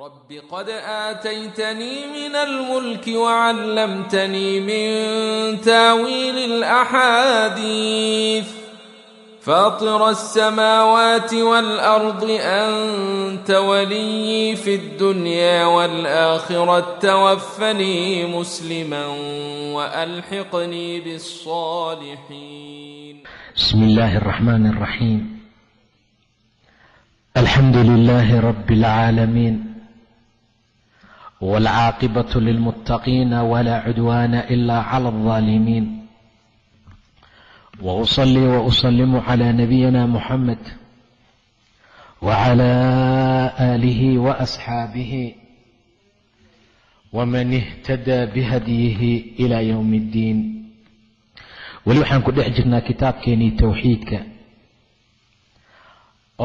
رب قد آتيتني من الملك وعلمتني من تاويل الأحاديث فاطر السماوات والأرض أنت ولي في الدنيا والآخرة توفني مسلما وألحقني بالصالحين بسم الله الرحمن الرحيم الحمد لله رب العالمين waalcaaqibatu lilmuttaqiina walaa cudwaana ila cala aldaalimiin wausalii wausalimu calaa nabiyina muxamed wacalaa aalihi waasxaabihi waman ihtadaa bihadyihi ilaa yowmi iddiin weli waxaan ku dhex jirnaa kitaabkeenii towxiidka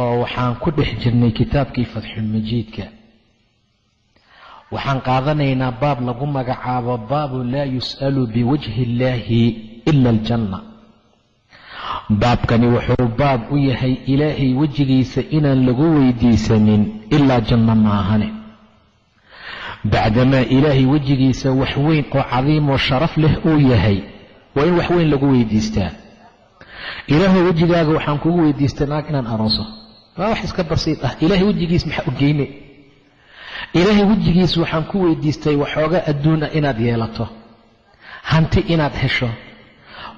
oo waxaan ku dhex jirnay kitaabkii fatxulmajiidka waxaan qaadanaynaa baab lagu magacaabo baabu laa yus'alu biwajhi illaahi ila aljanna. Baabkani wuxuu baab u yahay ilaahay wejigiisa inaan lagu weydiisanin ilaa janno maahane. Bacdamaa ilaahay wejigiisa wax weyn oo cadiimoo sharaf leh uu yahay waa in wax weyn lagu weydiistaa. Ilaahay wejigaaga waxaan kugu weydiistay naag inaan arooso. Waa wax iska basiid ah. Ilaahay wejigiis maxaa u geyne ilaahay wejigiis waxaan ku weydiistay waxoogaa adduun ah inaad yeelato. Hanti inaad hesho.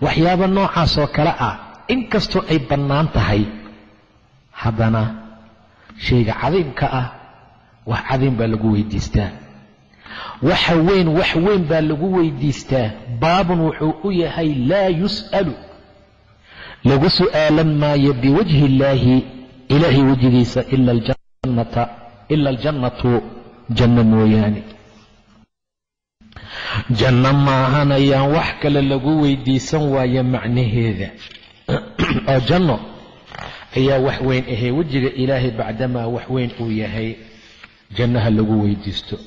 Waxyaabo noocaas oo kale ah inkastoo ay bannaan tahay. Haddana shayga cadiimka ah wax cadiim baa lagu weydiistaa. Waxa weyn wax weyn baa lagu weydiistaa. Baabun wuxuu u yahay laa yus'alu. Lagu su'aalan maayo biwajhi illaahi. Ilaahay wejigiisa ila aljannatu janno mooyaane janno maahan ayaan wax kale lagu weydiisan waayo macnaheeda oo janno ayaa wax weyn ahee wejiga ilaahay bacdamaa wax weyn uu yahay jannaha lagu weydiisto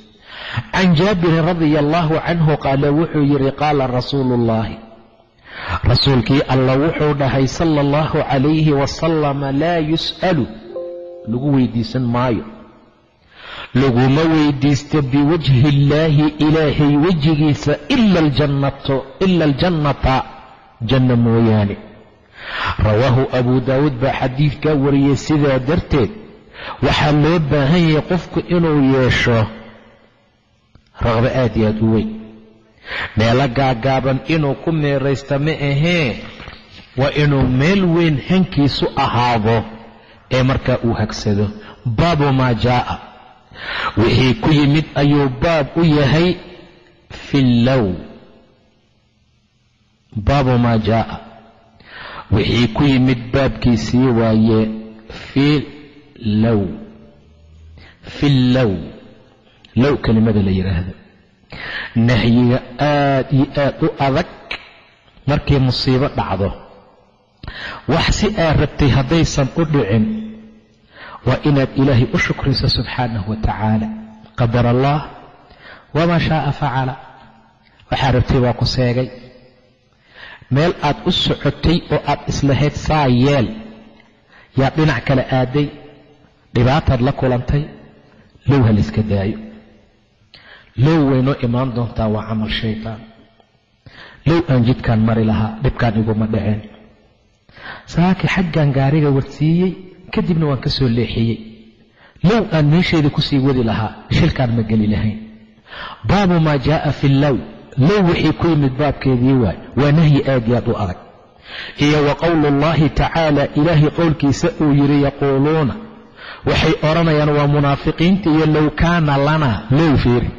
can jaabirin radia allaahu canhu qaala wuxuu yidhi qaala rasuulu ullaahi rasuulkii alla wuxuu dhahay sala allahu calayhi wasalama laa yus'alu lagu weydiisan maayo laguma weydiisto biwajhi illaahi ilaahay wejigiisa ila aljannata janna mooyaane. Rawaahu abuu daawuud baa xadiidkaa wariyey sidaa darteed waxaa loo baahan yahay qofku inuu yeesho. Raqbo aad iyo aad u weyn. Meelo gaagaaban inuu ku meeraysta ma ahee waa inuu meel weyn hankiisu ahaado ee markaa uu hagsado. Baabu maa jaa'a wixii ku yimid ayuu baab u yahay fi low baabu maa jaa'a. Wixii ku yimid baabkiisii waaye fi low fi low low kelimada la yidhaahdo nahyiga aad iyo aad u adag markay musiibo dhacdo. Wax si aad rabtay haddaysan u dhicin waa inaad ilaahay u shukriso subxaanahu wa tacaala qadar allah. Wamaa shaaa facala waxaa rabtay waa ku seegay. Meel aad u socotay oo aad islahayd saa yeel. Yaad dhinac kale aaday. Dhibaataad la kulantay. Low ha layska daayo. Low waynoo imaan doontaa waa camal shaytaan. Low aan jidkaan mari lahaa dhibkaan iguma dhaceen. Saaki xaggan gaariga warsiiyey kadibna waan ka soo leexiyey. Low aan meesheeda ku sii wadi lahaa shilkaan ma geli lahayn. Baabu maa jaa'a fi low low wixii ku yimid baabkeedii waay waa nahyi aad iyo aad u adag iyo wa qowlu ullaahi tacaala ilaahay qowlkiisa uu yidhi yaquuluuna waxay odhanayaan waa munaafiqiinta iyo low kaana lanaa low fiiri.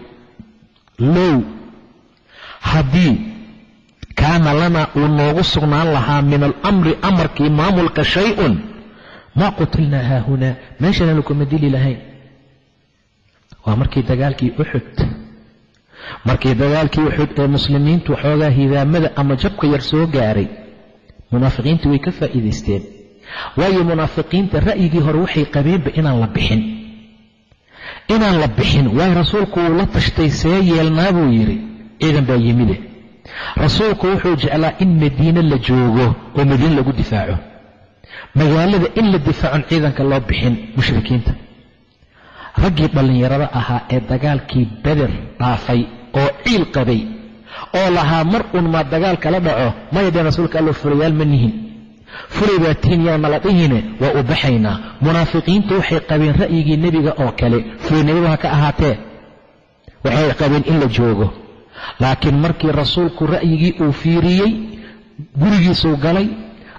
Low haddii kaana lanaa uu noogu sugnaan lahaa min alamri amarkii maamulka shay-un maa qutilnaa haahunaa meeshananu kuma dili lahayn waa markii dagaalkii uxud markii dagaalkii uxud ee muslimiintu waxoogaa hidaamada ama jabka yar soo gaaray munaafiqiintu way ka faa'iidaysteen waayo munaafiqiinta ra'yigii hore waxay qabeenba inaan la bixin inaan la bixin waayo rasuulku wuu la tashtay see yeelnaa buu yidhi ciidan baa yimide rasuulku wuxuu jeclaa in madiine la joogo oo madiine lagu difaaco magaalada in la difaacon ciidanka loo bixin mushrikiinta. Raggii dhallinyarada ahaa ee dagaalkii beder dhaafay oo ciil qabay oo lahaa mar un maa dagaal dhaco maya dee rasuulka allo fulayaal ma nihin. Fulay baa tihin yaa nala dhihine waa u baxaynaa. Munaafiqiintu waxay qabeen ra'yigii nebiga oo kale. Fulinimadu ha ka ahaatee? Waxay qabeen in la joogo. Laakiin markii rasuulku ra'yigii uu fiiriyey gurigiisuu galay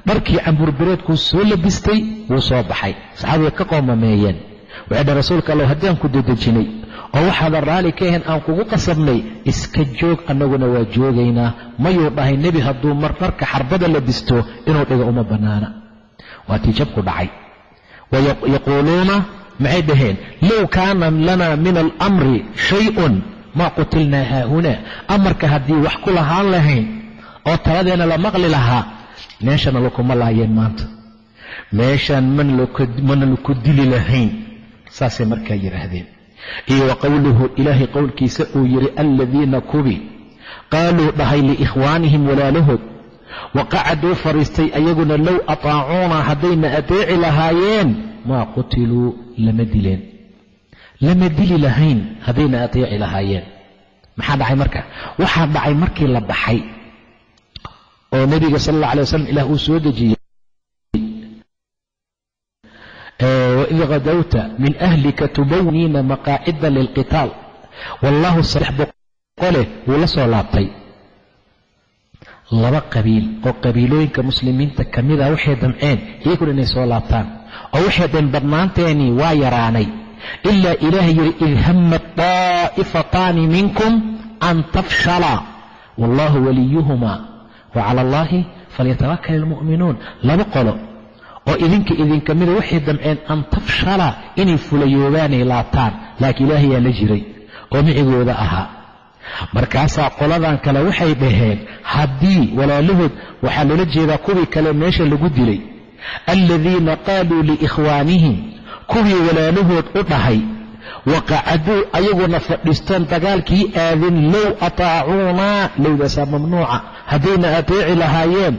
dharkii camburbireedkuu soo labistay wuu soo baxay. Saxaabiga ka qoomameeyeen. Waxay dhah rasuulka allow haddii aan ku dedejinay oo waxaadan raalli ka ahayn aan kugu qasabnay iska joog annaguna waa joogaynaa mayuu dhahay nebi hadduu mar dharka xarbada labisto inuu dhigo uma bannaana. Waa tii jabku dhacay. Wayaquuluuna maxay dhaheen? Low kaana lana min alamri shay-un maa qutilnaa haahunaa. Amarka haddii wax ku lahaan lahayn oo taladeenna la maqli lahaa meeshana lakuma laayeen maanta. Meeshaan mana laku dili lahayn. Saasay markaa yidhaahdeen. Iyo wa qowluhu ilaahay qowlkiisa uu yidhi aladiina kubi. Qaaluu dhahay liikhwaanihim walaalahood wa qacaduu fadhiistay ayaguna low ataacuuna haddayna adeeci lahaayeen maa qutiluu lama dileen. Lama dili lahayn haddayna adeeci lahaayeen. Maxaa dhacay marka waxaa dhacay markii la baxay oo nebiga sal alla alay wasalam ilaah uu soo dejiyey. Waid kadowta min ahlika tubawniina maqaacida lilqitaal. Wallaahu saddex boqoleh wuu la soo laabtay. Laba qabiil oo qabiilooyinka muslimiinta ka mida waxay damceen iyaguna inay soo laabtaan. Oo waxay dheen badnaanteenii waa yaraanay. Ilaa ilaahay yidhi id hammat daa'ifataani minkum an tafshala. Wallaahu waliyuhumaa wa cala allaahi falyatawakal ilmu'minuun laba qolo oo idinka idinka mida waxay damceen an tafshala inay fulayoobaanay laabtaan laakiin ilaahay yaa la jiray oo micigooda ahaa. Markaasaa qoladan kale waxay dhaheen haddii walaalahood waxaa loola jeedaa kuwii kale meesha lagu dilay aladiina qaaluu liikhwaanihim kuwii walaalahood u dhahay waqacaduu ayaguna fadhiistoon dagaalkii aadin low ataacuunaa lowdaasaa mamnuuca. Haddayna ateeci lahaayeen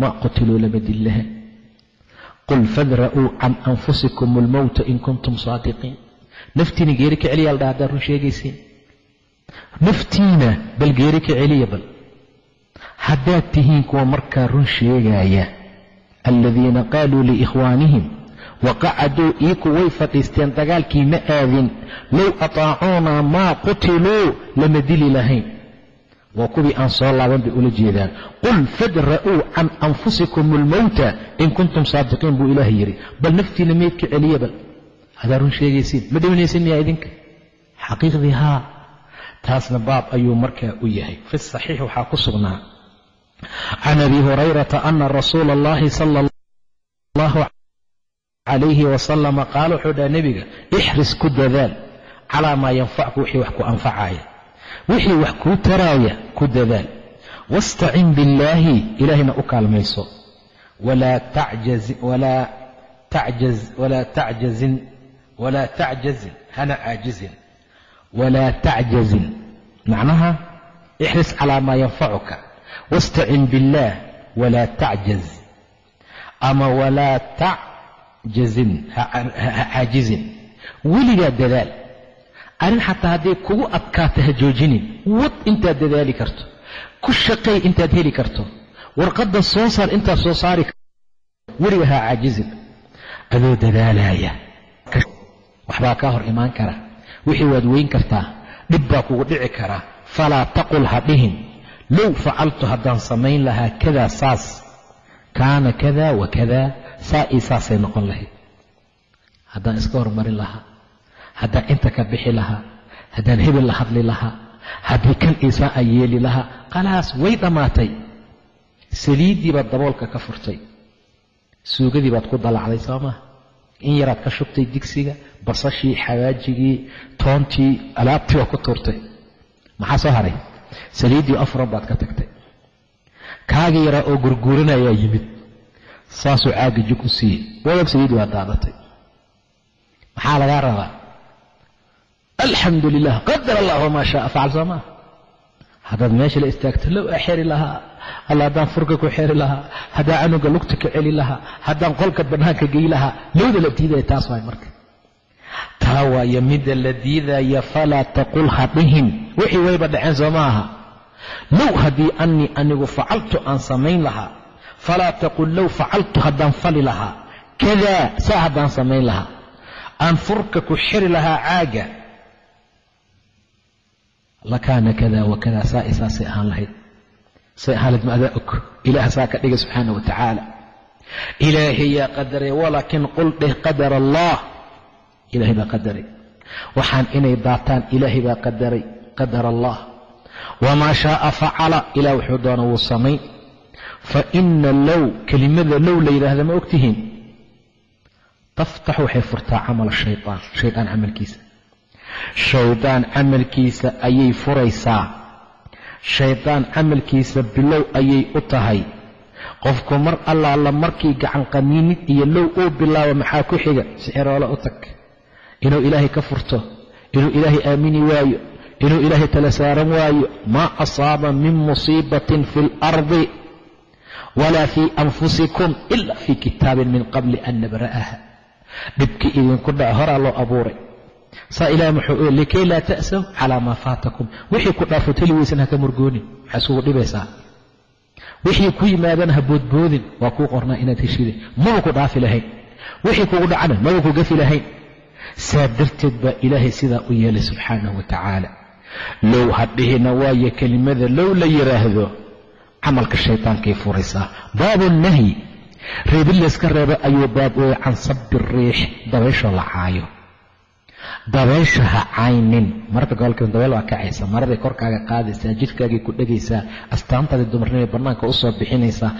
ma qutiluu lama dillaha. Qul fadra'uu can anfusikum almowta in kuntum saadiqiin. Naftiina geeri ka celiya aldha haddaad run sheegaysiin naftiina bal geeri ka celiya bal. Haddaad tihiin kuwa markaa run sheegaaya aladiina qaaluu liikhwaanihim waqacaduu iiku way fadhiisteen dagaalkii ma aadin low ataacuunaa maa qutiluu lama dili lahayn waa kuwii aan soo laaban bay ula jeedaan qul fadra'uu can anfusikum almowta in kuntum saadiqiin buu ilaah yidhi bal naftiina meydka celiya bal haddaa run sheegaysiin ma dhimanaysin miyaa idinka xaqiiqdii haa taasna baab ayuu markaa u yahay fi saxiix waxaa ku sugnaa can abi hurayrata ana rasuula allahi allahu calayhi wasalama qaala wuxuu dhaha nebiga ixris ku dadaal calaa maa yanfacku wixii wax ku anfacaya wixii wax kuu taraaya ku dadaal wastacin billaahi ilaahayna u kaalmayso walaa tacjazin hana caajizin walaa tacjazin macnaha ixris calaa maa yanfacuka wastacin billaah walaa tacjaz ama walaa tacjazin ha caajizin weligaa dadaal. Arrin xataa hadday kugu adkaata ha joojinin wad intaad dadaali karto. Ku shaqay intaad heli karto. Warqadda soo saar intaad soo saari karto. Weliga ha caajizin adoo dadaalaya. Waxbaa kaa hor imaan kara. Wixii waad weyn kartaa dhib baa kugu dhici karaa falaa taqul ha dhihin. Low facaltu haddaan samayn lahaa kadaa saas. Kaana kada wa kadaa saa ii saasay noqon lahayd. Haddaan iska hormarin lahaa haddaan inta ka bixi lahaa haddaan hebel la hadli lahaa haddii kan iisaa a yeeli lahaa khalaas way dhammaatay saliiddii baad daboolka ka furtay. Suugadii baad ku dalacday soo maha in yaraad ka shubtay digsiga basashii xawaajigii toontii alaabtii waa ku tuurtay. Maxaa soo haray? Saliiddii afran baad ka tagtay. Kaagii yaraa oo gurguuranayaa yimid saasuu caagga jug u siiyey wadab saliiddii waa daadatay. Maxaa lagaa rabaa? Alxamdu lilah qadar allah wamaa shaaa facal soo maa haddaad meesha la istaagto low a xeri lahaa. Alla haddaan furka ku xeri lahaa. Haddaan canuga lugta ka celi lahaa. Haddaan qolka bannaanka gey lahaa. Lowda la diidaya taas waay marka. Taa waayo midda la diidaya falaa taqul ha dhihin wixii wayba dhaceen soo ma aha. Low haddii annii anigu facaltu aan samayn lahaa falaa taqul low facaltu haddaan fali lahaa kadaa saa haddaan samayn lahaa aan furka ku xiri lahaa caaga lakaana kada wa kada saa isaasay ahaan lahayd say ahaan lahayd ma adaa og ilaah saa ka dhigay subxaana wa tacaala ilaahay yaa qadaray walaakin qul dheh qadar allah ilaahay baa qadaray waxaan inay daataan ilaahay baa qadaray qadar allah wamaa shaaa facala ilah wuxuu doona wuu samayn fa ina low kelimada low la yidhaahda ma ogtihiin taftax waxay furtaa camal shayaan shaydaan camalkiisa shaydaan camalkiisa ayay furaysaa shaydaan camalkiisa bilow ayay u tahay qofku mar allaala markii gacan qaniinid iyo low uu bilaabo maxaa ku xiga sixiroole u tag inuu ilaahay ka furto inuu ilaahay aamini waayo inuu ilaahay tala saaran waayo maa asaaba min musiibatin fi اlardi walaa fii anfusikum ila fii kitaabin min qabli an nabra'aha dhibkii idinku dhaca horaa loo abuuray saa ilaah muxuu likay laa ta'saw calaa maa faatakum wixii ku dhaafo teli weysan ha ka murgoonin maxaa isugu dhibaysaa wixii ku yimaadana ha boodboodin waa kuu qornaa inaad heshide maba ku dhaafi lahayn wixii kugu dhacana maba ku gafi lahayn saa darteed baa ilaahay sidaa u yeelay subxaanahu wa tacaala low hadhihina waayo kelimada low la yidhaahdo camalka shaytaankay furaysaa baabu nahyi. Reebid layska reebo ayuu baab ooyay can sabbi riix. Dabayshoo la caayo. Dabaysha ha caynin mararka gobolka dabeyl waa kacaysa maraday korkaaga qaadaysaa jidhkaagay ku dhegaysaa astaantaadii dumarnimay bannaanka u soo bixinaysaa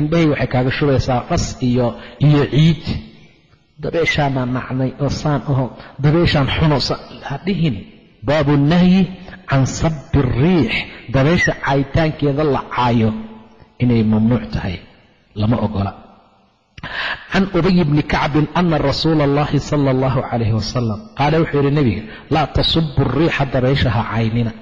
indhahay waxay kaaga shubaysaa qas iyo iyo ciid. Dabeeshaanaa nacnay oo saan aho. Dabeeshaan xuno ha dhihin baabu nahyi can sabbi riix. Dabaysha caayitaankeeda la caayo inay mamnuuc tahay. Lama ogola. Can ubay bni kacbin ana rasuula allahi sala allahu calayhi wasalam qaala wuxuu yidhi nebiga laa tasubu riixa dabaysha ha caynina.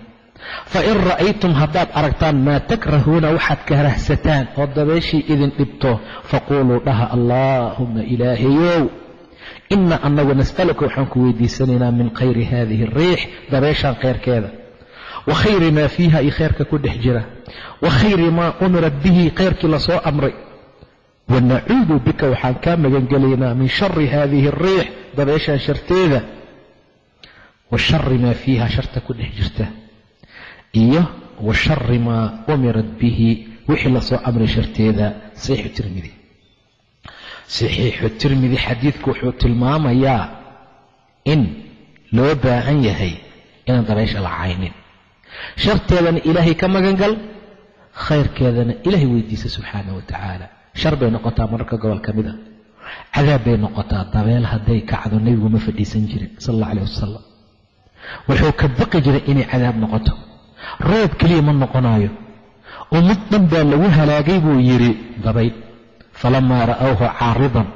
Fain ra'aytum haddaad aragtaan maa takrahuuna waxaad karahsataan oo dabayshii idin dhibto faquuluu dhaha allaahuma ilaahayow ina anagu nas'aluka waxaan ku weydiisanaynaa min khayri hadihi ariix dabayshaan khayrkeeda wa khayri maa fiiha iyo khayrka ku dhex jira. Wa khayri maa umirat bihi khayrkii la soo amray. Wanacuudu bika waxaan kaa magangelaynaa min shari hadihi ariix dabayshaan sharteeda. Wa shari maa fiiha sharta ku dhex jirta. Iyo wa shari maa umirat bihi wixii la soo amray sharteeda saxiixu tirmidi saxiixu tirmidi xadiidku wuxuu tilmaamayaa in loo baahan yahay inaan dabaysha la caynin. Sharteedana ilaahay ka magangal khayrkeedana ilaahay weydiisa subxaana wa tacaala. Shar bay noqotaa mararka gobol ka mid a. Cadaab bay noqotaa dabeel hadday kacdo nebigu ma fadhiisan jirin sal alla calah wasalam wuxuu ka baqi jiray inay cadaab noqoto. Roob keliya ma noqonaayo. Ummad dhan baa lagu halaagay buu yidhi dabayl falamaa ra'awhu caaridan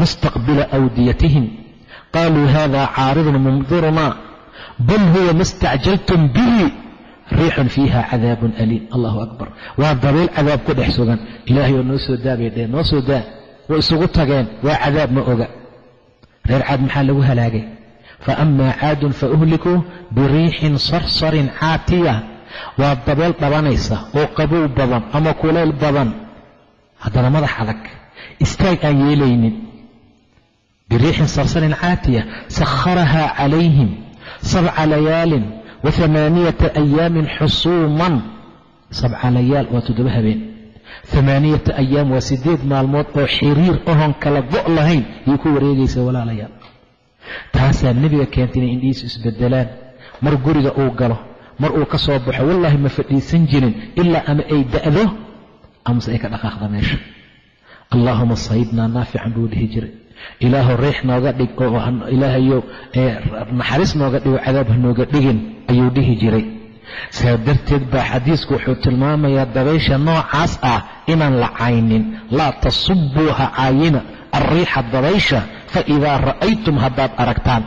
mustaqbila awdiyatihim qaaluu hada caaridun mumdiruna bal huwa ma stacjaltum bihi riixun fiiha cadaabun aliim allahu akbar waa dabayl cadaab ku dhex sugan ilaahay oo noo soo daa bay dheheen noo soo daa way isugu tageen waa cadaab ma oga reer caad maxaa lagu halaagay fa amaa caadun fa uhlikuu biriixin sarsarin caatiya waa dabeel dhabanaysa oo qabow badan ama kulayl badan haddana madax adag istaag aan yeelaynin. Biriixin sarsarin caatiya sakharahaa calayhim sabca layaalin wa amaaniyata ayaamin xusuuman. Sabca layaal waa toddoba habeen. Amaaniyata ayaam waa siddeed maalmood oo xiriir ahoon kala go' lahayn yay ku wareegaysa walaalayaal taasaa nebiga keentay inay indhihiisu isbedelaan. Mar guriga uu galo mar uu ka soo baxo wallaahi ma fadhiisan jirin ilaa ama ay da'do amase ay ka dhaqaaqda meesha. Allaahuma sayidnaa naafican buu dhihi jiray. Ilaahu riix nooga dhig oo ilaahayo naxariis nooga dhigo cadaab ha nooga dhigin ayuu dhihi jiray. Saa darteed baa xadiisku wuxuu tilmaamayaa dabaysha noocaas ah inaan la caynin. Laa tasubuu ha caayina alriixa dabaysha fa idaa ra'aytum haddaad aragtaan.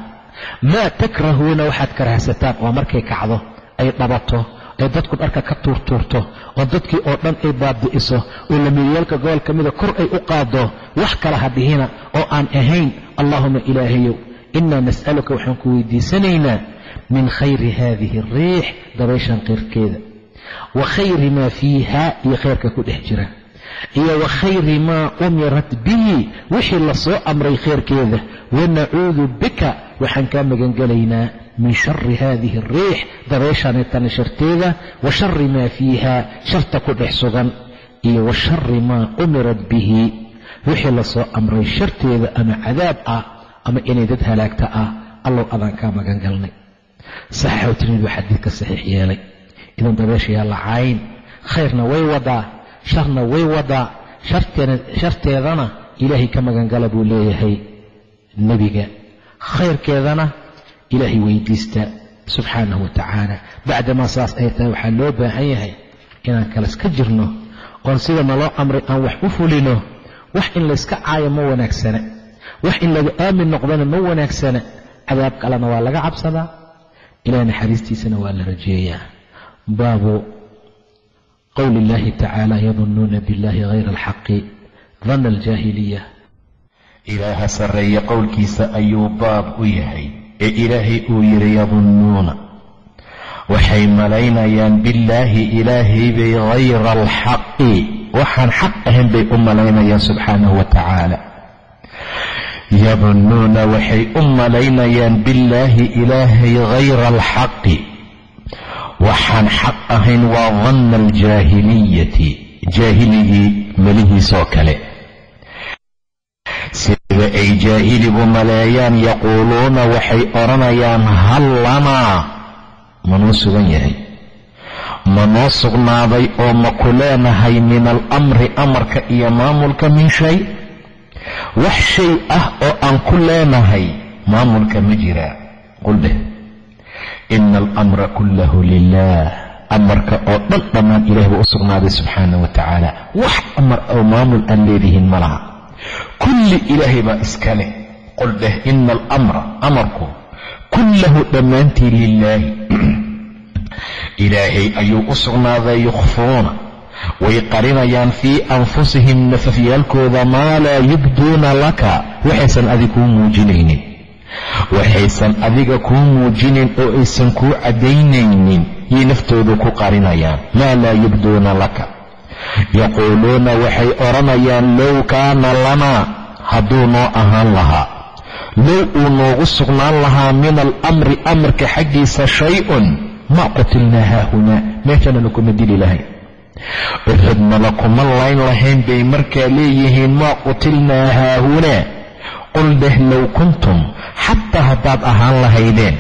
Maa takrahuuna waxaad karahsataan waa markay kacdo ay dhabato ee dadku dharka ka tuurtuurto oo dadkii oo dhan ay baabi'iso oo lamiryaalka gobol ka mida kor ay u qaado wax kala hadhihina oo aan ahayn allaahuma ilaahayow innaa nas'aluka waxaan ku weydiisanaynaa min khayri haadihi ariix dabayshan khayrkeeda wa khayri maa fiiha iyo khayrka ku dhex jira. Iyo wa khayri maa umirat bihi wixii la soo amray khayrkeeda. Wanacuudu bika waxaan kaa magangelaynaa min shari haadihi ariix dabayshanitana sharteeda wa shari maa fiiha sharta ku dhex sugan iyo wa shari maa umirat bihi wixii la soo amray sharteeda ama cadaab ah ama inay dad halaagta ah allow adaan kaa magan galnay saxaxu tirmid baa xadiidka saxiix yeelay idan dabeesha yaa lacayn khayrna way wadaa sharna way wadaa sharteedana ilaahay ka magangala buu leeyahay nebiga khayrkeedana ilaahay weydiista subxaanahu wa tacaala. Bacdamaa saas ay tahay waxaa loo baahan yahay inaan kaleska jirno oon sida naloo amray aan wax u fulino wax in layska caayo ma wanaagsana wax in laga aamin noqdana ma wanaagsana. Cadaab kalena waa laga cabsadaa ilaah naxariistiisana waa la rajeeyaa. Baabu qowli illahi tacaala yadunuuna biاllahi hayra alxaqi dana aljaahiliya. Ilaaha sarreeye qowlkiisa ayuu baab u yahay ee ilaahay uu yidhi yadunnuuna. Waxay malaynayaan billaahi ilaahay bay hayra alxaqi. Waxaan xaq ahayn bay u malaynayaan subxaanahu wa tacaala. Yadunnuuna waxay u malaynayaan billaahi ilaahay hayra alxaqi. Waxaan xaq ahayn waa danna aljaahiliyati. Jaahiligii melihiisoo kale ay jaahiligu maleeyaan yaquuluuna waxay odhanayaan hal lanaa manuu sugan yahay? Manoo sugnaaday oo ma ku leenahay min alamri amarka iyo maamulka min shay? Wax shay ah oo aan ku leenahay maamulka ma jiraa qul dheh ina alamra kullahu lilah amarka oo dhan dhammaan ilaah buu u sugnaaday subxaana wa tacaala. Wax amar oo maamul aan leedihiin ma laha kulli ilaahay baa iska leh qul dheh ina alamra amarku kullahu dhammaantii lilaahi ilaahay ayuu u sugnaaday yukhfuuna way qarinayaan fii anfusihim nafafyaalkooda maa laa yubduuna laka. Waxaysan adig kuu muujinaynin. Waxaysan adiga kuu muujinin oo aysan kuu caddaynaynin yay naftoodu ku qarinayaan. Maa laa yubduuna laka yaquuluuna waxay odhanayaan low kaana lanaa hadduu noo ahaan lahaa low uu noogu sugnaan lahaa min alamri amarka xaggiisa shay-un maa qutilnaa haahunaa meeshanana kuma dili lahayn uxudnala kuma layn lahayn bay markaa leeyihiin maa qutilnaa haahunaa qul dheh low kuntum xataa haddaad ahaan lahaydeen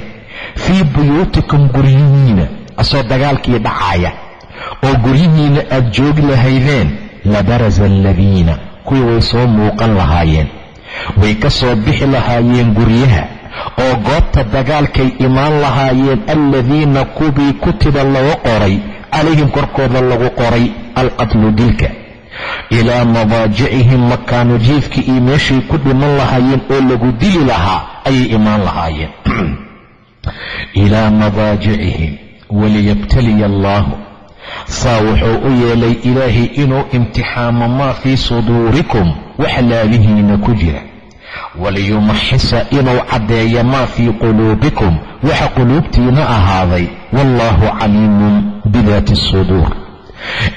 fii buyuutikum guryihiina asoo dagaalkii dhacaaya oo guryihiina aad joogi lahaydeen labarasa aladiina kuwii way soo muuqan lahaayeen. Way ka soo bixi lahaayeen guryaha oo goobta dagaalkay imaan lahaayeen aladiina kuwii kutiba lagu qoray calayhim korkooda lagu qoray alqatlu dilka. Ilaa madaajicihim makaanu jiifkii iyo meeshay ku dhiman lahaayeen oo lagu dili lahaa ayay imaan lahaayeen. Ilaa madaajicihim waliyabtaliya allaahu saa wuxuu u yeelay ilaahay inuu imtixaamo maa fii suduurikum wax laabihiina ku jira. waliyumaxisa inuu caddeeyo maa fii quluubikum waxa quluubtiina ahaaday. wallaahu caliimun bidaati suduur.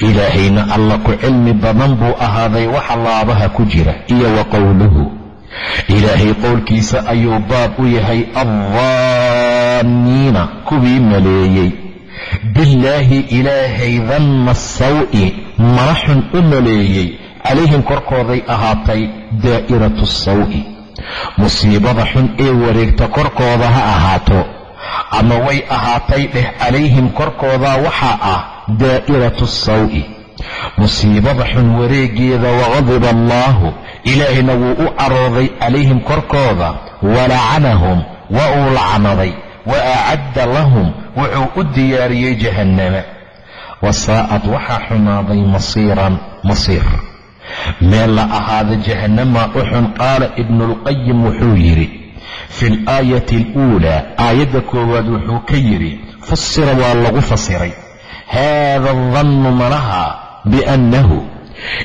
ilaahayna alla ku cilmi badan buu ahaaday waxa laabaha ku jira iyo wa qowluhu ilaahay qowlkiisa ayuu baab u yahay addaanniina kuwii maleeyey billaahi ilaahay danna sawi mara xun u maleeyey calayhim korkooday ahaatay daa'iratu sawi. Musiibada xun ee wareegta korkooda ha ahaato ama way ahaatay dheh calayhim korkooda waxaa ah daa'iratu sawi. Musiibada xun wareegeeda waqadiba allaahu ilaahayna wuu u carooday calayhim korkooda walacanahum waa uu lacnaday wa acadda lahum wuxuu u diyaariyey jahannama wasaa'ad waxaa xumaaday masiiran masiir meel la ahaada jahannama u xun qaala ibnuulqayim wuxuu yidhi fi alaayati aluulaa aayadda koowaad wuxuu ka yidhi fasira waa lagu fasiray haada adannu malaha biannahu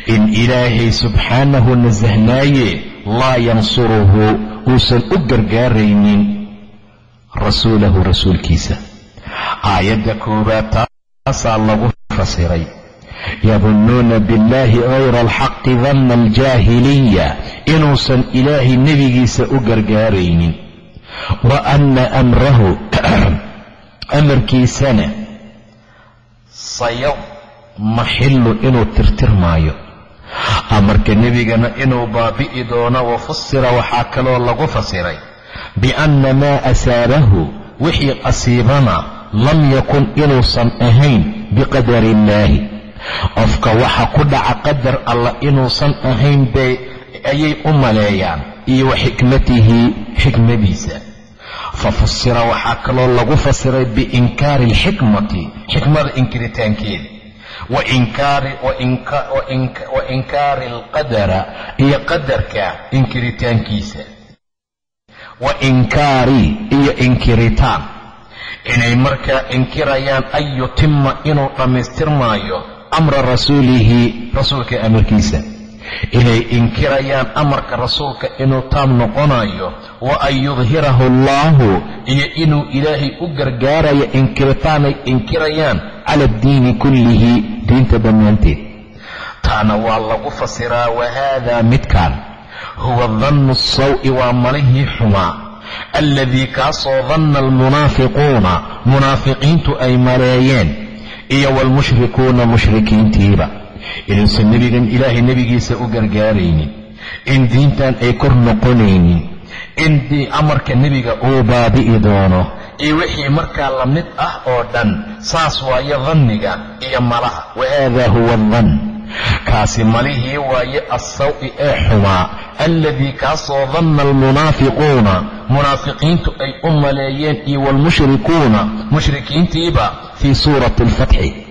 in ilaahay subxaanahu nasahnaaye laa yansuruhu uusan u gargaaraynin rasuulahu rasuulkiisa. Aayadda koowaad taasaa lagu fasiray. Yadunnuuna biاllaahi hayra alxaqi danna aljaahiliya. Inuusan ilaahay nebigiisa u gargaaraynin. Wa anna amrahu amarkiisana maxillu inuu tirtirmaayo. Amarka nebigana inuu baabi'i doono wa fusira waxaa kaloo lagu fasiray bianna maa asaabahu wixii asiibana lam yakun inuusan ahayn biqadari illaahi qofka waxa ku dhaca qadar allah inuusan ahayn bay ayay u maleeyaan iyo wa xikmatihi xikmadiisa fa fusira waxaa kaloo lagu fasiray biinkaari alxikmati xikmada inkiritaankeeda wa inkaari alqadara iyo qadarka inkiritaankiisa wa inkaari iyo inkiritaan. Inay markaa inkirayaan an yutima inuu dhammaystirmaayo amra rasuulihi rasuulka amarkiisa. Inay inkirayaan amarka rasuulka inuu taam noqonayo wa an yudhirahu allaahu iyo inuu ilaahay u gargaarayo inkiritaanay inkirayaan cala addiini kullihi diinta dhammaanteed. Taana waa lagu fasiraa wahaada midkan huwa dannu sawi waa malihii xumaa alladii kaasoo danna almunaafiquuna munaafiqiintu ay maleeyeen iyo waalmushrikuuna mushrikiintiiba. Inuusan nebigan ilaahay nebigiisa u gargaaraynin in diintan ay kor noqonaynin in amarka nebiga uu baabi'i doono iyo wixii markaa la mid ah oo dhan saas waayo danniga iyo malaha. Wahaada huwa adann kaasi malihii waaye assawi ee xumaa alladii kaasoo danna almunaafiquuna munaafiqiintu ay u maleeyeen iyo waalmushrikuuna mushrikiintiiba fii suurati alfatxi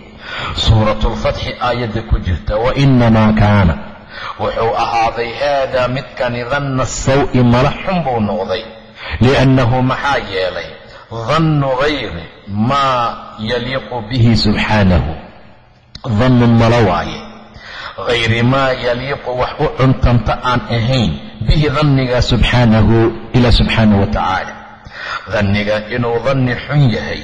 suuratu lfatxi aayadda ku jirta wainamaa kaana wuxuu ahaaday haadaa midkani danna sawi mala xun buu noqday liannahu maxaa yeelay dannu gayri maa yaliiqu bihi subxaanahu. Dannun malo waaye hayri maa yaliiqu wax u cuntanta aan ahayn bihi danniga subxaanahu ilaa subxaanahu wa tacaala danniga inuu danni xun yahay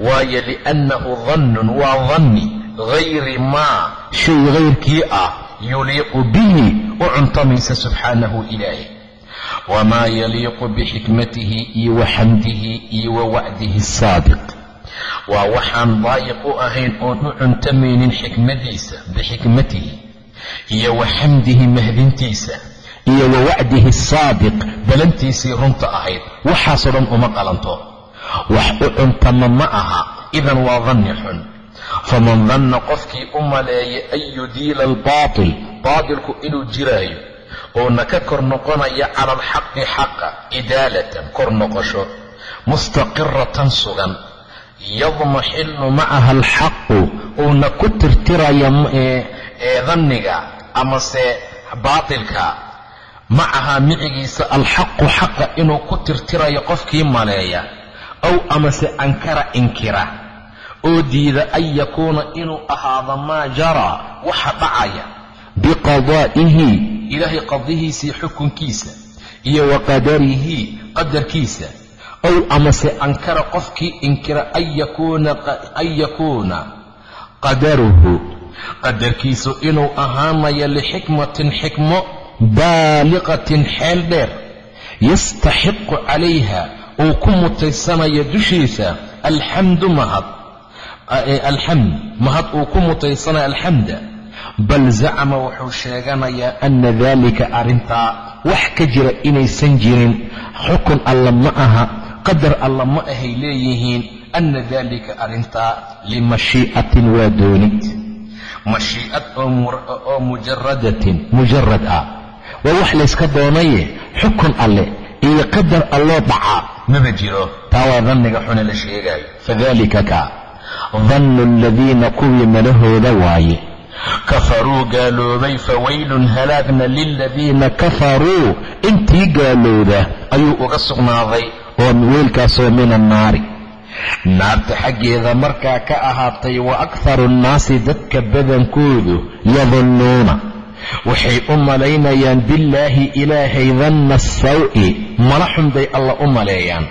waayo liannahu dannun waa danni hayri maa shay hayrkii ah yuliiqu bihi u cuntamaysa subxaanahu ilaahi wamaa yaliiqu bixikmatihi iyo wa xamdihi iyo wa wacdihi asaadiq waa waxaan daayiq u ahayn oon u cuntamaynin xikmadiisa bixikmatihi iyo wa xamdihi mahdintiisa iyo wa wacdihi asaadiq balantiisii runta ahayd waxaasoo dhan uma qalanto. Wax u cuntama ma aha idan waa danni xun. Faman danna qofkii u maleeya an yudiila albaatil baatilku inuu jiraayo uuna ka kor noqonaya cala alxaqi xaqa idaalatan kor noqosho mustaqiratan sugan yadmaxillu macaha alxaqu uuna ku tirtiraya ee danniga amase baatilka. Macahaa micigiisa alxaqu xaqa inuu ku tirtirayo qofkii maleeya ow amase ankara inkira. Oo diida an yakuuna inuu ahaado maa jaraa waxa dhacaya. Biqadaa'ihi ilaahay qadihiisii xukunkiisa iyo wa qadarihi qadarkiisa ow amase ankara qofkii inkira an yakuuna qadaruhu qadarkiisu inuu ahaanayo lixikmatin xikmo baaliqatin xeel dheer yastaxiqu calayha uu ku mutaysanayo dushiisa alxamdu mahad alxamd mahad uu ku mutaysanayo alxamda bal zacama wuxuu sheeganayaa ana daalika arrintaa wax ka jira inaysan jirin xukun alla ma aha qadar alla ma ahay leeyihiin ana daalika arrintaa limashii'atin waa doonid. Mashii'ad oo mujaradatin mujarad ah. Waa wax layska doonaye xukun alle iyo qadar alloo dhacaa. Maba jiro. Taa waa danniga xune la sheegaayo fadalika ka. Dannu aladiina kuwii malahooda waaye. Kafaruu gaaloobay fawaylun halaagna liladiina kafaruu. Intii gaalowda ayuu uga sugnaaday oo weylkaasoo min annaari. Naarta xaggeeda markaa ka ahaatay wa akharu nnaasi dadka badankoodu yadunnuuna. Waxay u malaynayaan billaahi ilaahay danna asawi mala xun bay alla u maleeyaan.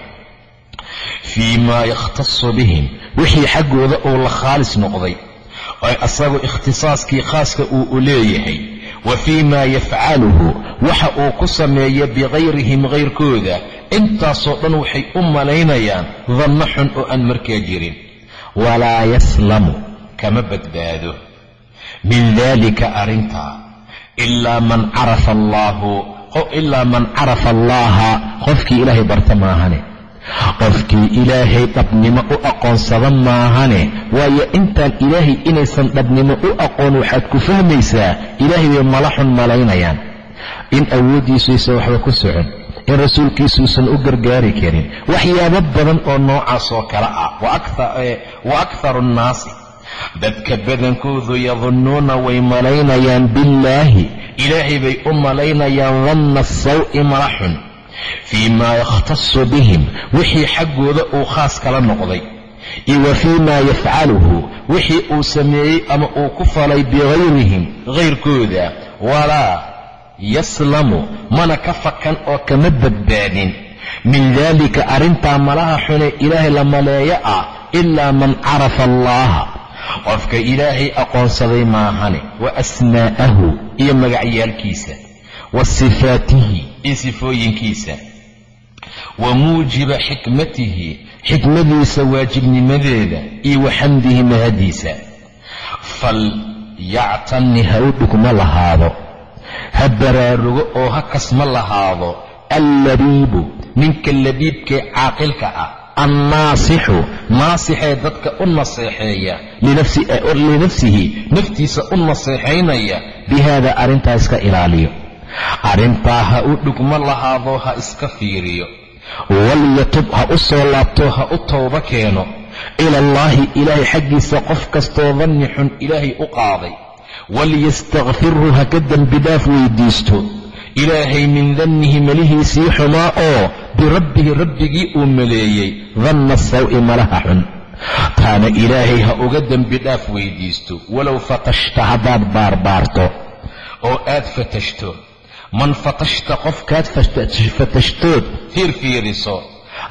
Fii maa yakhtasu bihim wixii xaggooda uu la khaalis noqday oo asagu ikhtisaaskii khaaska uu u leeyahay. Wa fii maa yafcaluhu waxa uu ku sameeya bikayrihim kayrkooda intaasoo dhan waxay u malaynayaan danno xun oo aan markaa jirin. Walaa yaslamu kama badbaado. Min daalika arrintaa ilaa man carafa allaahu ilaa man carafa allaaha qofkii ilaahay barta maahane. Qofkii ilaahay dhabnimo u aqoonsada maahane. Waayo intaan ilaahay inaysan dhabnimo u aqoon waxaad ku fahmaysaa ilaahay bay mala xun malaynayaan. In awooddiisuaysan waxba ku socon in rasuulkiisuusan u gargaari karin. Waxyaabo badan oo noocaas oo kale ah. Wa akharu nnaasi dadka badankoodu yadunnuuna way malaynayaan billaahi. Ilaahay bay u malaynayaan danna asawi mala xun fii maa yakhtasu bihim. Wixii xaggooda uu khaas kala noqday. Iyo wa fii maa yafcaluhu. Wixii uu sameeyey ama uu ku falay bikayrihim kayrkooda walaa yaslamu mana ka fakan oo kama badbaadin. Min daalika arrintaa malaha xune ilaahay la maleeyo ah ilaa man carafa allaaha qofka ilaahay aqoonsaday maahane wa asmaa'ahu iyo magacyaalkiisa wa sifaatihi iyo sifooyinkiisa. Wa muujiba xikmatihi xikmadiisa waajibnimadeeda iyo wa xamdihi mahadiisa. Fal yactani ha u dhugma lahaado ha baraarugo oo ha kasma lahaado. Allabiibu ninka labiibkee caaqilka ah. Annaasixu naasixee dadka u naseexeeya. Linafsihi naftiisa u naseexaynaya bi haada arrintaa iska ilaaliyo. Arrintaa ha u dhugmo lahaadoo ha iska fiiriyo. Walyatub ha u soo laabto ha u towbo keeno. Ilallaahi ilaahay xaggiisa qof kastoo danni xun ilaahay u qaaday walyastakfirhu ha ka dembi dhaaf weydiisto ilaahay min dannihi melihiisii xumaa oo birabbihi rabbigii uu maleeyey danna sawi malaha xun taana ilaahay ha uga dembi dhaaf weydiisto walow fatashta haddaad baarbaarto oo aad fatashto man fatashta qofkaad fatashtood fiirfiiriso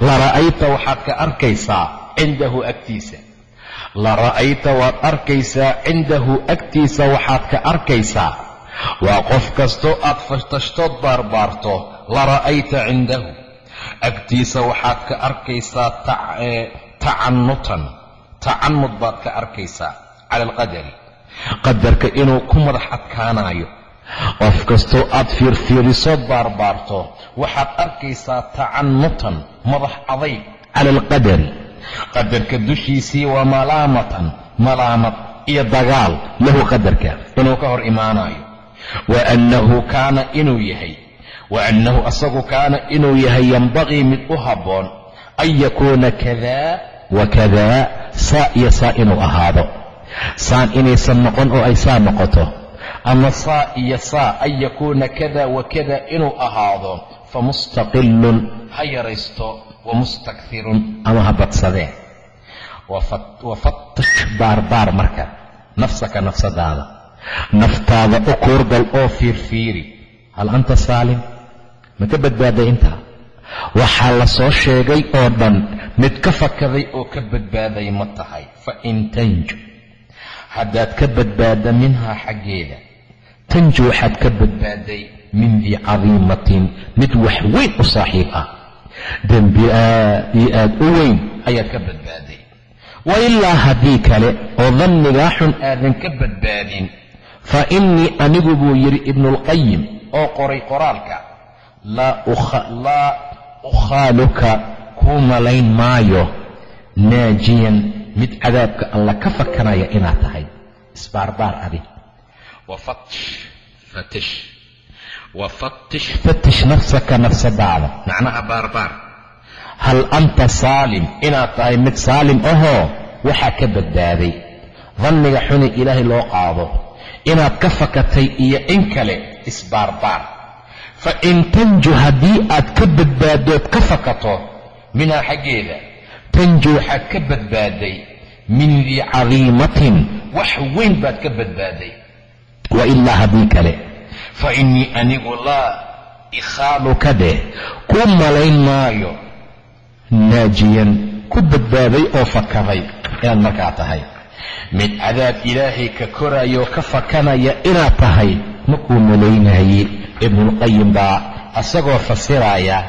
la ra'ayta waxaad ka arkaysaa cindahu agtiisa la ra'ayta waad arkaysaa cindahu agtiisa waxaad ka arkaysaa. Waa qof kastoo aad fatashtood baarbaarto la ra'ayta cindahu. Agtiisa waxaad ka arkaysaa tacanutan tacanud baad ka arkaysaa cala alqadari qadarka inuu ku madax adkaanayo qof kastoo aad fiirfiirisood baarbaarto waxaad arkaysaa tacanutan madax adayg cala alqadari qadarka dushiisii waa malaamatan malaamad iyo dagaal lahu qadarka inuu ka hor imaanayo wa annahu kaana inuu yahay wa annahu asagu kaana inuu yahay yambaqii mid u habboon an yakuuna kadaa wa kadaa saa iyo saa inuu ahaado. Saan inaysan noqon oo ay saa noqoto. Ama saa iyo saa an yakuuna kada wa kada inuu ahaado fa mustaqilun ha yaraysto wa mustakirun ama ha badsadee wafatash baarbaar marka nafsaka nafsadaada naftaada u kuurgal oo fiirfiiri hal anta saalim ma ka badbaaday intaa waxaa la soo sheegay oo dhan mid ka fakaday oo ka badbaaday ma tahay fa in tanju haddaad ka badbaada minhaa xaggeeda tanju waxaad ka badbaaday min dii cadiimatin mid wax weyn u saaxiib ah dembi aad iyo aad u weyn ayaad ka badbaaday. Wa ilaa haddii kale oo dannigaa xun aadan ka badbaadin. Fa innii anigu buu yidhi ibnuulqayim oo qoray qoraalka laa ukhaaluka kuu malayn maayo. Naajiyan mid cadaabka alla ka fakanaya inaad tahay. Isbaarbaar adi. Wafatish fatish nafsaka nafsadaada macnaha baarbaar hal anta saalim inaad tahay mid saalim ahoo waxaa ka badbaaday danniga xuni ilaahay loo qaado inaad ka fakatay iyo in kale isbaarbaar fa in tanju haddii aad ka badbaadood ka fakato minhaa xaggeeda tanju waxaad ka badbaaday min dii cadiimatin wax weyn baad ka badbaaday wa ilaa haddii kale fa innii anigu laa ikhaaluka dheh ku malayn maayo. Naajiyan. Ku badbaaday oo fakaday inaad markaa tahay. Mid cadaab ilaahay ka korayoo ka fakanaya inaad tahay makuu malaynaye ibnulqayim baa asagoo fasiraya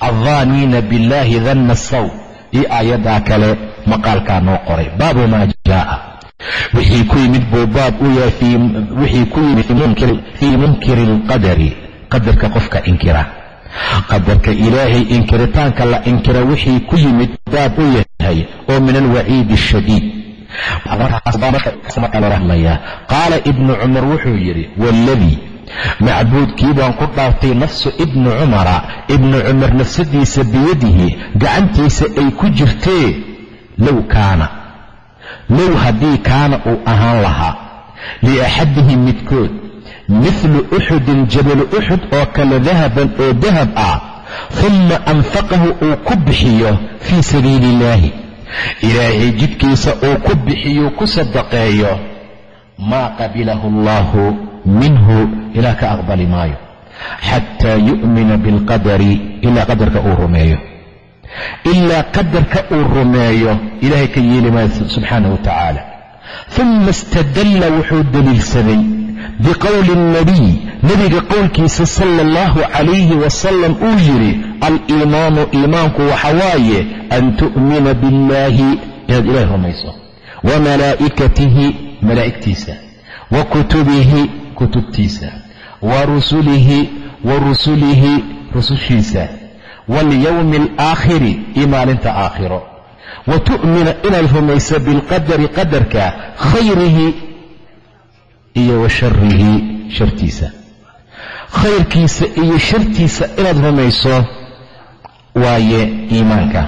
addaaniina billaahi danna saw iyo aayaddaa kale maqaalkaa noo qoray. Baabu maa jaa'a wixii ku yimid buu baab u yahay wixii ku yimid fii munkiri alqadari qadarka qofka inkira. Qadarka ilaahay inkiritaanka la inkira wixii ku yimid baab u yahay oo min alwaciidi ashadiid qaala ibnu cumar wuxuu yidhi waladii macbuudkii baan ku dhaaftay nafsu ibni cumara ibnu cumar nafsadiisa biyadihi gacantiisa ay ku jirtee low kaana low haddii kaana uu ahaan lahaa. Liaxadihim midkood mithlu uxudin jabalu uxud oo kale dahaban oo dahab ah humma anfaqahu uu ku bixiyo fii sabiili illaahi ilaahay jidkiisa uu ku bixiyo ku sadaqeeyo. Maa qabilahu allaahu minhu ilaa ka aqbali maayo. Xataa yu'mina bilqadari ilaa qadarka uu rumeeyo ilaa qadarka uu rumeeyo ilaahay ka yeeli maayo subxaanahu wa tacaala uma istadalla wuxuu deliilsaday biqowli اlnabiy nebiga qowlkiisa sala allahu calayhi wasalam uu yidhi aliimaanu iimaanku waxa waaye an tu'mina biاllaahi inaad ilaahay rumayso wa malaa'ikatihi malaa'igtiisa wa kutubihi kutubtiisa wa rusulihi wa rusulihi rusushiisa waاlyowmi alaakhiri iyo maalinta aakhiro wa tu'mina inaad rumayso bilqadari qadarka khayrihi iyo wa sharihi shartiisa khayrkiisa iyo shartiisa inaad rumayso waaye iimaanka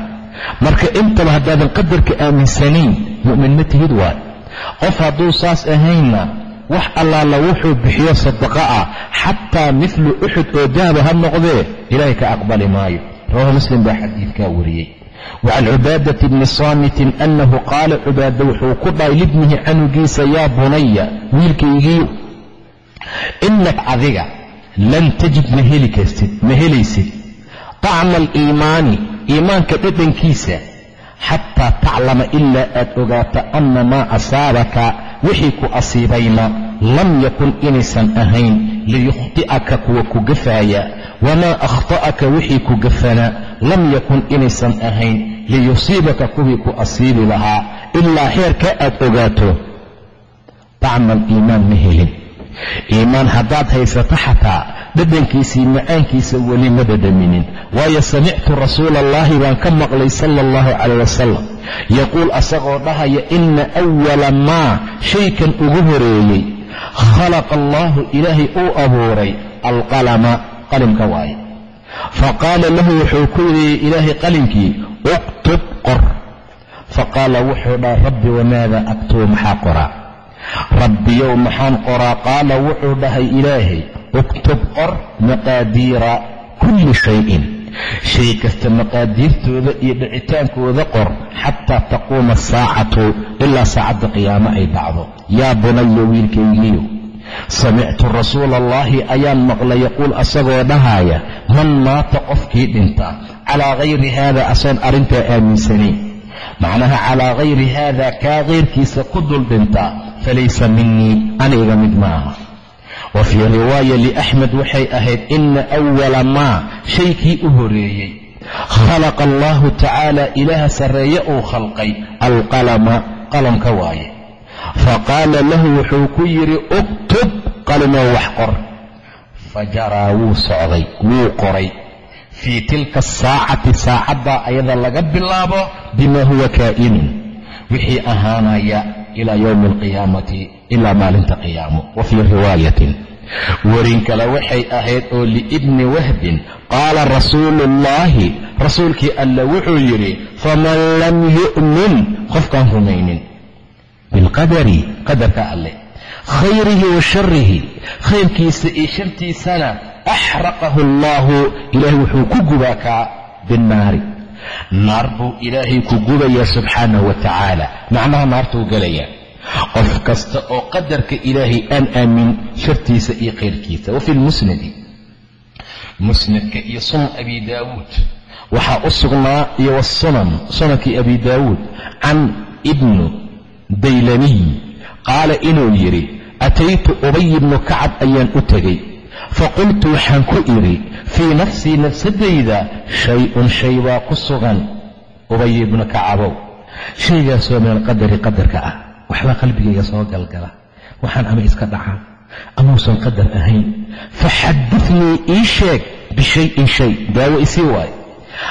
marka intaba haddaadan qadarka aaminsanayn mu'min ma tihid waay qof hadduu saas ahaynna wax allaala wuxuu bixiyo sadaqa ah xataa midlu uxud oo dahaba ha noqdee ilaahay ka aqbali maayo rawahu muslim baa xadiidkaa wariyey wacan cubaadati bni saamitin annahu qaala cubaada wuxuu ku dhahay libnihi canugiisa yaa bunaya wiilkaygiiyu innaka adiga lan tajid ma heli kartid ma helaysid tacma aliimaani iimaanka dhadhankiisa xataa taclama ilaa aad ogaato anna maa asaabaka wixii ku asiibayna lam yakun inaysan ahayn liyukhti'aka kuwa ku gafaaya wamaa akhta'aka wixii ku gafana lam yakun inaysan ahayn liyusiibaka kuwii ku asiibi lahaa ilaa heerka aad ogaato tacmal iimaan ma helin iimaan haddaad haysato xataa dhadhankiisii macaankiisa weli ma dhadhaminin waayo samictu rasuula allaahi baan ka maqlay sala allahu calayh wasalam yaquul asagoo dhahaya inna awala maa shaykan ugu horeeyey khalaqa allaahu ilaahay uu abuuray alqalama qalimka waaye. Faqaala lahu wuxuu ku yidhi ilaahay qalimkii uktub qor. Faqaala wuxuu dhaha rabbi wamaada aktubu? Maxaa qoraa? Rabbiyow maxaan qoraa? Qaala wuxuu dhahay ilaahay uktub qor maqaadiira kulli shayin shay kasta maqaadiirtooda iyo dhicitaankooda qor xataa taquuma asaacatu ilaa saacadda qiyaamo ay dhacdo yaa bunaya wiilkaygiiyo samictu rasuula allaahi ayaan maqlay yaquul asagoo dhahaaya man maata qofkii dhinta calaa hayri haada asoon arrintaa aaminsanayn macnaha calaa hayri haada kaa kayrkiisa ku dul dhinta falaysa minii aniga mid ma aha wa fii riwaaya liaxmed waxay ahayd ina awala maa shaykii u horeeyey khalaqa allahu tacaala ilaaha sarreeye uu khalqay alqalama qalamka waaye. Faqaala lahu wuxuu ku yidhi uktub qalimow wax qor. Fajaraa wuu socday wuu qoray. Fii tilka asaacati saacaddaa ayada laga bilaabo bima huwa kaa'inun. Wixii ahaanaya ilaa yowmi alqiyaamati ilaa maalinta qiyaamo. Wa fii riwaayatin werin kale waxay ahayd oo liibni wahbin qaala rasuulu ullaahi rasuulkii alla wuxuu yidhi faman lam yu'min qofkaan rumaynin bilqadari qadarka alleh khayrihi wa sharihi khayrkiisa iyo shartiisana axraqahu allaahu ilaahay wuxuu ku gubaa kaa binnaari naar buu ilaahay ku gubayaa subxaanahu wa tacaala macnaha naartuu gelayaa qof kasta oo qadarka ilaahay aan aamin shartiisa iyo khayrkiisa. Wa fi lmusnadi musnadka iyo sunan abi daawuud. Waxaa u sugnaa iyo wasunan sunankii abi daawuud can ibnu daylamiy qaala inuu yidhi ataytu ubay ibnu kacab ayaan u tegey faqultu waxaan ku idhi fii nafsii nafsadayda shay-un shay baa ku sugan ubay ibnu kacabow shaygaasoo min alqadari qadarka ah waxbaa qalbigayga soo galgala. Waxaan ama iska dhacaa. Amauusan qadar ahayn. Faxadithnii ii sheeg. Bishayin shay. Daawo isii waayo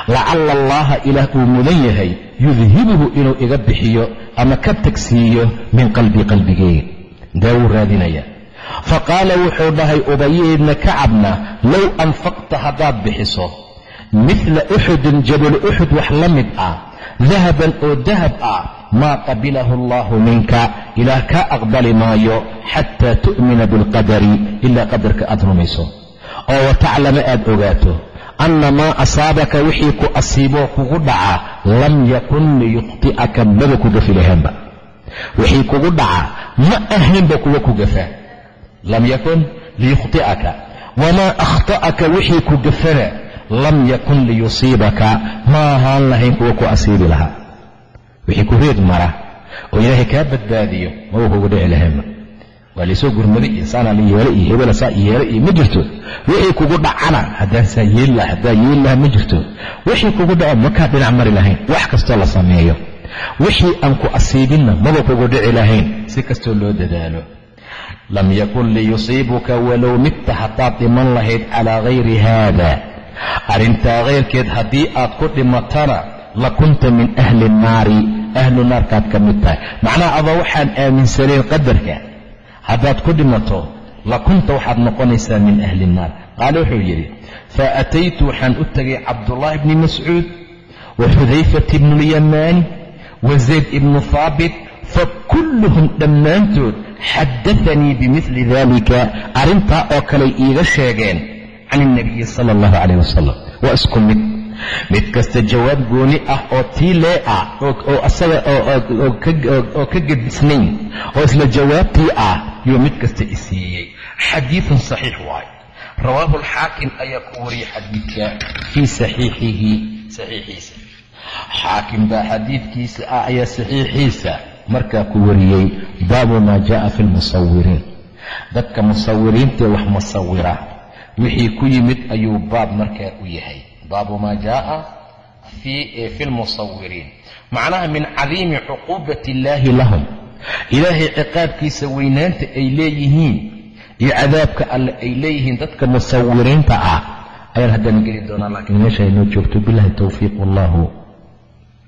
lacalla allaaha ilaah uu mudan yahay. Yudhibuhu inuu iga bixiyo ama ka tagsiiyo min qalbii qalbigeyga daawuu raadinaya. Faqaala wuxuu dhahay ubaye ibna kacabna low anfaqta haddaad bixiso. Midla uxudin jabalu uxud wax la mid ah. Dahaban oo dahab ah maa qabilahu allaahu minka. Ilaah kaa aqbali maayo xataa tu'mina bilqadari ilaa qadarka aad rumayso. Oo wataclama aad ogaato anna maa asaabaka wixii ku asiiboo kugu dhaca lam yakun liyukhti'aka maba ku gafi lahaanba wixii kugu dhaca ma ahaynba kuwa ku gafaa lam yakun liyukhti'aka. Wamaa akhta'aka wixii ku gafana lam yakun liyusiibaka. Ma ahaan lahayn kuwa ku asiibi lahaa wixii ku reed mara oo ilaahay kaa badbaadiyo maba kugu dhici lahaynba waa laysoo gurmaday iyo saanaa la yeelo iyo hebela saa yeelo iyo ma jirto. Wixii kugu dhacana haddaan saa yeeli laha haddaa yeeli laha ma jirto. Wixii kugu dhaco makaa dhinac mari lahayn. Wax kastoo la sameeyo. Wixii aan ku asiibinna maba kugu dhici lahayn. Si kastoo loo dadaalo. Lam yakun liyusiibuka walow midta haddaad dhiman lahayd calaa hayri haada. Arrintaa kayrkeed haddii aad ku dhimatana la kunta min ahli nnaari ahlu naarkaad ka mid tahay. Macnaha adoo waxaan aaminsanayn qadarka haddaad ku dhimato la kunta waxaad noqonaysaa min ahli nnaar qaale wuxuu yidhi fa ataytu waxaan u tegay cabdullaahi bni mascuud wa xudayfat ibnu lyamaani wa zayd ibnu haabit fakulluhum dhammaantood xaddaanii bimidli dalika arrintaa oo kaley iiga sheegeen can ilnabiyi sala allahu calayh wasalam waa isku mid mid kasta jawaab gooni ah oo tii lee ah oo asaga oo ka gedisnayn oo isla jawaabtii ah yuu mid kasta isiiyey xadiidun saxiix waayo rawaahu alxaakim ayaa ku wariyey xadiidka fii saxiixihi saxiixiisa. Xaakim baa xadiidkiisa ah ayaa saxiixiisa markaa ku wariyey baabu maa jaaa fi lmusawiriin dadka musawiriintaee wax musawira wixii ku yimid ayuu baab markaa u yahay baabu maa jaaa fi lmusawiriin macnaha min cadiimi cuquubati illaahi lahum ilaahay ciqaabkiisa weynaanta ay leeyihiin iyo cadaabka alle ay leeyihiin dadka musawiriinta ah ayaan haddana geli doonaa laakiin meesha inoo joogto bilahi towfiiq wallahu